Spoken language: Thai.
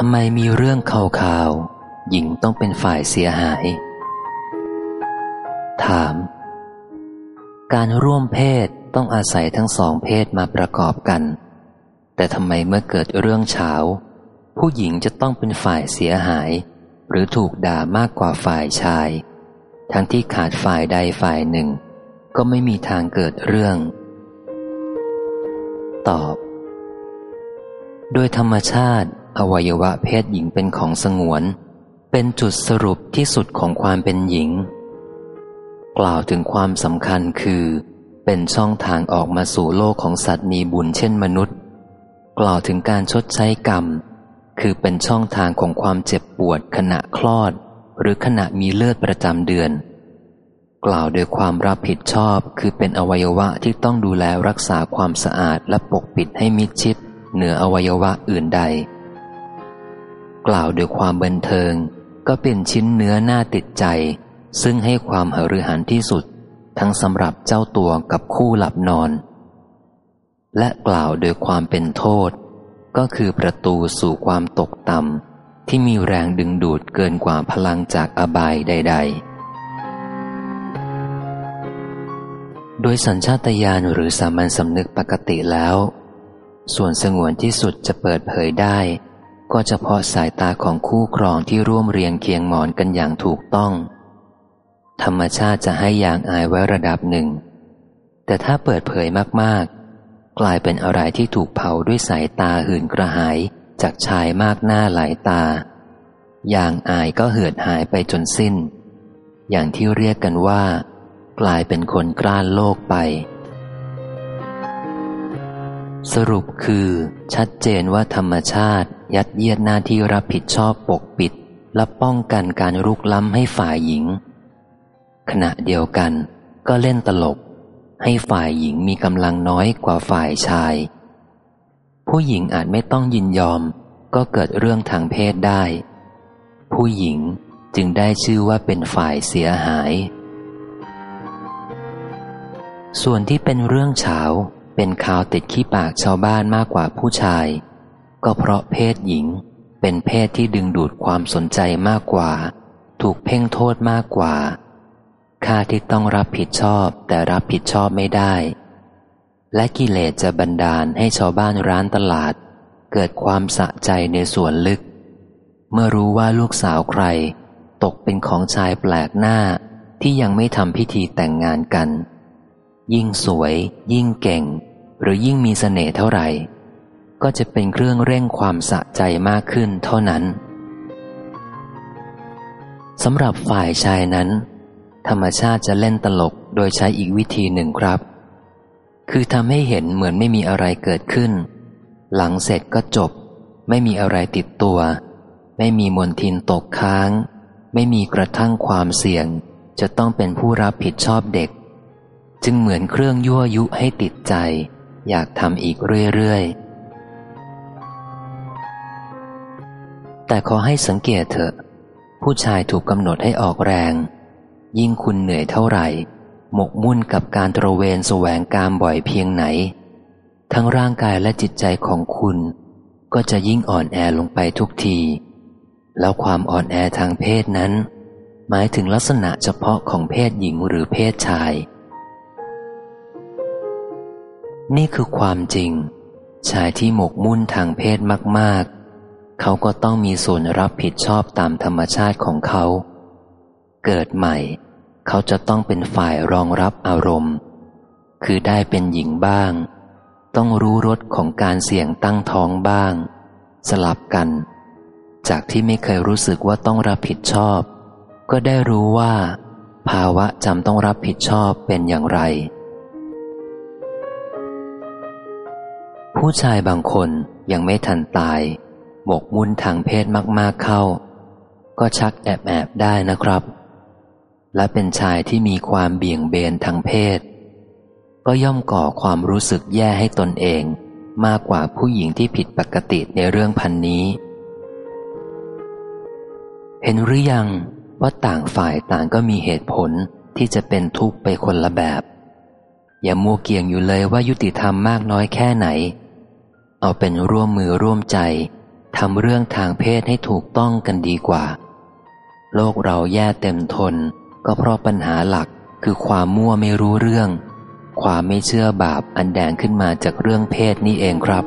ทำไมมีเรื่องข่าวๆหญิงต้องเป็นฝ่ายเสียหาย ถาม การร่วมเพศต้องอาศัยทั้งสองเพศมาประกอบกัน แต่ทำไมเมื่อเกิดเรื่องเฉาผู้หญิงจะต้องเป็นฝ่ายเสียหาย หรือถูกด่ามากกว่าฝ่ายชาย ทั้งที่ขาดฝ่ายใดฝ่ายหนึ่ง ก็ไม่มีทางเกิดเรื่อง ตอบ โดยธรรมชาติ อวัยวะเพศหญิงเป็นของสงวน เป็นจุดสรุปที่สุดของความเป็นหญิง กล่าวถึงความสำคัญคือ เป็นช่องทางออกมาสู่โลกของสัตว์มีบุญเช่นมนุษย์ กล่าวถึงการชดใช้กรรม คือเป็นช่องทางของความเจ็บปวดขณะคลอด หรือขณะมีเลือดประจำเดือน กล่าวโดยความรับผิดชอบคือเป็นอวัยวะที่ต้องดูแลรักษาความสะอาดและปกปิดให้มิดชิดเหนืออวัยวะอื่นใด กล่าวโดยความบันเทิง ก็เป็นชิ้นเนื้อหน้าติดใจ ซึ่งให้ความหฤหันที่สุด ทั้งสำหรับเจ้าตัวกับคู่หลับนอน และกล่าวโดยความเป็นโทษ ก็คือประตูสู่ความตกต่ำที่มีแรงดึงดูดเกินกว่าพลังจากอบายใด ๆโดยสัญชาตญาณหรือสามัญสำนึกปกติแล้ว ส่วนสงวนที่สุดจะเปิดเผยได้ ก็เฉพาะสายตาของคู่ครองที่ร่วมเรียงเคียงหมอนกันอย่างถูกต้อง ธรรมชาติจะให้อย่างอายไว้ระดับหนึ่ง แต่ถ้าเปิดเผยมากๆ กลายเป็นอะไรที่ถูกเผาด้วยสายตาหื่นกระหายจากชายมากหน้าหลายตา อย่างอายก็เหือดหายไปจนสิ้น อย่างที่เรียกกันว่า กลายเป็นคนกล้านโลกไป สรุปคือ ชัดเจนว่าธรรมชาติ ยัดเยียดหน้าที่รับผิดชอบปกปิด และป้องกันการรุกล้ำให้ฝ่ายหญิง ขณะเดียวกัน ก็เล่นตลก ให้ฝ่ายหญิงมีกำลังน้อยกว่าฝ่ายชาย ผู้หญิงอาจไม่ต้องยินยอม ก็เกิดเรื่องทางเพศได้ ผู้หญิงจึงได้ชื่อว่าเป็นฝ่ายเสียหาย ส่วนที่เป็นเรื่องเฉา เป็นข่าวติดขี้ปากชาวบ้านมากกว่าผู้ชาย ก็เพราะเพศหญิง เป็นเพศที่ดึงดูดความสนใจมากกว่า ถูกเพ่งโทษมากกว่า ค่าที่ต้องรับผิดชอบแต่รับผิดชอบไม่ได้ และกิเลสจะบันดาลให้ชาวบ้านร้านตลาด เกิดความสะใจในส่วนลึก เมื่อรู้ว่าลูกสาวใคร ตกเป็นของชายแปลกหน้าที่ยังไม่ทำพิธีแต่งงานกัน ยิ่งสวย ยิ่งเก่ง หรือยิ่งมีสเสน่ห์เท่าไหร่ ก็จะเป็นเครื่องเร่งความสะใจมากขึ้นเท่านั้นสำหรับฝ่ายชายนั้น ธรรมชาติจะเล่นตลกโดยใช้อีกวิธีหนึ่งครับ คือทำให้เห็นเหมือนไม่มีอะไรเกิดขึ้น หลังเสร็จก็จบ ไม่มีอะไรติดตัว ไม่มีมนทินตกค้าง ไม่มีกระทั่งความเสี่ยง จะต้องเป็นผู้รับผิดชอบเด็ก จึงเหมือนเครื่องยั่วยุให้ติดใจ อยากทำอีกเรื่อยๆ แต่ขอให้สังเกตเถอะ ผู้ชายถูกกำหนดให้ออกแรง ยิ่งคุณเหนื่อยเท่าไหร่ หมกมุ่นกับการตระเวนแสวงกามบ่อยเพียงไหน ทั้งร่างกายและจิตใจของคุณ ก็จะยิ่งอ่อนแอลงไปทุกที แล้วความอ่อนแอทางเพศนั้น หมายถึงลักษณะเฉพาะของเพศหญิงหรือเพศชาย นี่คือความจริง ชายที่หมกมุ่นทางเพศมาก ๆ เขาก็ต้องมีส่วนรับผิดชอบตามธรรมชาติของเขา เกิดใหม่ เขาจะต้องเป็นฝ่ายรองรับอารมณ์ คือได้เป็นหญิงบ้าง ต้องรู้รสของการเสี่ยงตั้งท้องบ้าง สลับกัน จากที่ไม่เคยรู้สึกว่าต้องรับผิดชอบ ก็ได้รู้ว่า ภาวะจำต้องรับผิดชอบเป็นอย่างไร ผู้ชายบางคนยังไม่ทันตาย หมกมุ่นทางเพศมากๆเข้า ก็ชักแอบแอบได้นะครับ และเป็นชายที่มีความเบี่ยงเบนทางเพศ ก็ย่อมก่อความรู้สึกแย่ให้ตนเองมากกว่าผู้หญิงที่ผิดปกติในเรื่องพันนี้ เห็นหรือยังว่าต่างฝ่ายต่างก็มีเหตุผลที่จะเป็นทุกข์ไปคนละแบบ อย่ามัวเกี่ยงอยู่เลยว่ายุติธรรมมากน้อยแค่ไหน เอาเป็นร่วมมือร่วมใจทำเรื่องทางเพศให้ถูกต้องกันดีกว่า โลกเราแย่เต็มทน ก็เพราะปัญหาหลักคือความมั่วไม่รู้เรื่อง ความไม่เชื่อบาปอันแดงขึ้นมาจากเรื่องเพศนี่เองครับ